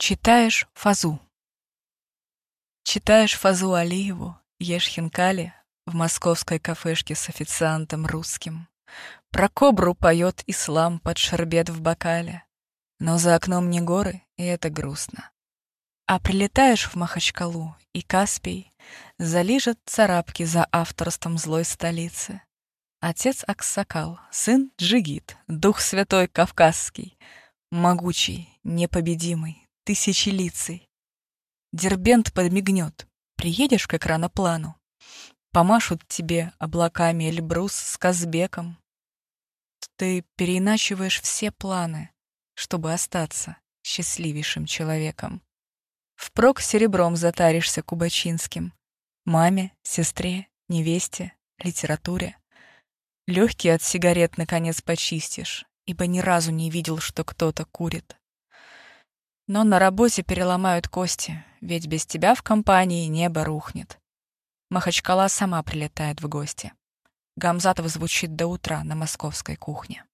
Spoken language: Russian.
Читаешь фазу. Читаешь фазу Алиеву, ешь хинкали В московской кафешке с официантом русским. Про кобру поет ислам под шербет в бокале. Но за окном не горы, и это грустно. А прилетаешь в Махачкалу, и Каспий Залижет царапки за авторством злой столицы. Отец Аксакал, сын Джигит, дух святой кавказский, Могучий, непобедимый, тысячелицей. Дербент подмигнет. Приедешь к экраноплану. Помашут тебе облаками Эльбрус с Казбеком. Ты переиначиваешь все планы, чтобы остаться счастливейшим человеком. Впрок серебром затаришься кубачинским. Маме, сестре, невесте, литературе. Легкие от сигарет наконец почистишь, ибо ни разу не видел, что кто-то курит. Но на работе переломают кости, ведь без тебя в компании небо рухнет. Махачкала сама прилетает в гости. Гамзатов звучит до утра на московской кухне.